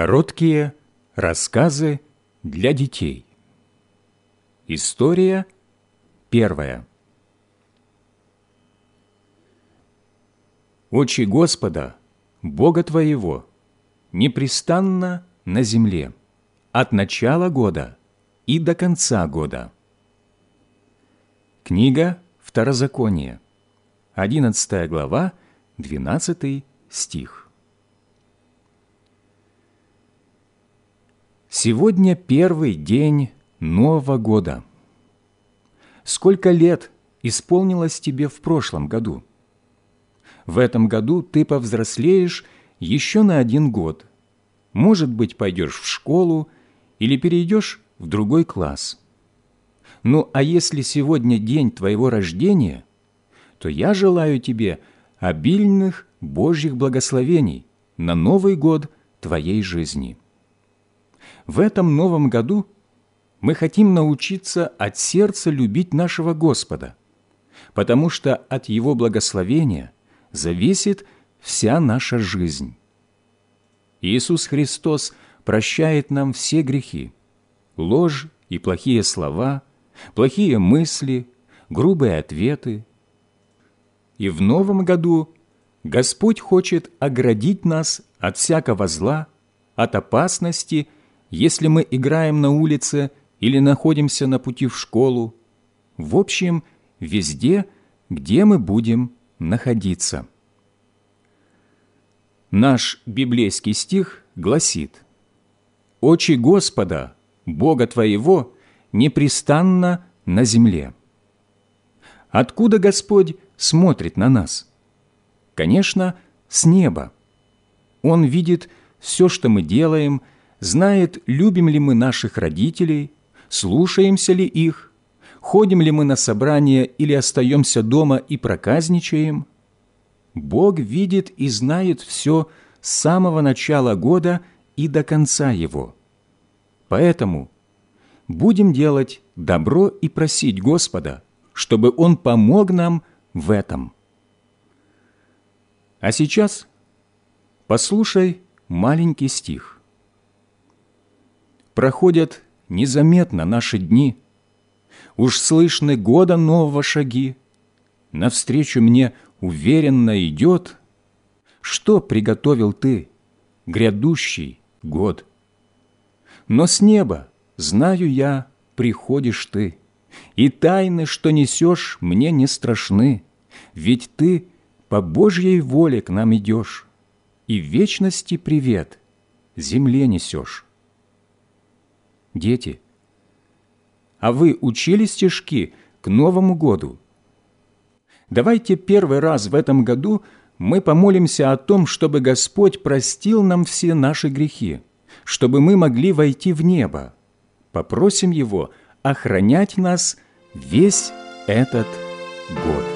Короткие рассказы для детей. История первая. Очи Господа, Бога твоего, непрестанно на земле, от начала года и до конца года. Книга Второзакония, 11 глава, 12 стих. Сегодня первый день Нового года. Сколько лет исполнилось тебе в прошлом году? В этом году ты повзрослеешь еще на один год. Может быть, пойдешь в школу или перейдешь в другой класс. Ну, а если сегодня день твоего рождения, то я желаю тебе обильных Божьих благословений на Новый год твоей жизни. В этом новом году мы хотим научиться от сердца любить нашего Господа, потому что от Его благословения зависит вся наша жизнь. Иисус Христос прощает нам все грехи, ложь и плохие слова, плохие мысли, грубые ответы. И в новом году Господь хочет оградить нас от всякого зла, от опасности – если мы играем на улице или находимся на пути в школу, в общем, везде, где мы будем находиться. Наш библейский стих гласит «Очи Господа, Бога твоего, непрестанно на земле». Откуда Господь смотрит на нас? Конечно, с неба. Он видит все, что мы делаем, знает, любим ли мы наших родителей, слушаемся ли их, ходим ли мы на собрания или остаемся дома и проказничаем. Бог видит и знает все с самого начала года и до конца его. Поэтому будем делать добро и просить Господа, чтобы Он помог нам в этом. А сейчас послушай маленький стих проходят незаметно наши дни. Уж слышны года нового шаги. Навстречу мне уверенно идет. Что приготовил ты, грядущий год? Но с неба, знаю я, приходишь ты, И тайны, что несешь, мне не страшны, Ведь ты по Божьей воле к нам идешь, И вечности привет земле несешь. Дети, а вы учили стишки к Новому году? Давайте первый раз в этом году мы помолимся о том, чтобы Господь простил нам все наши грехи, чтобы мы могли войти в небо. Попросим Его охранять нас весь этот год.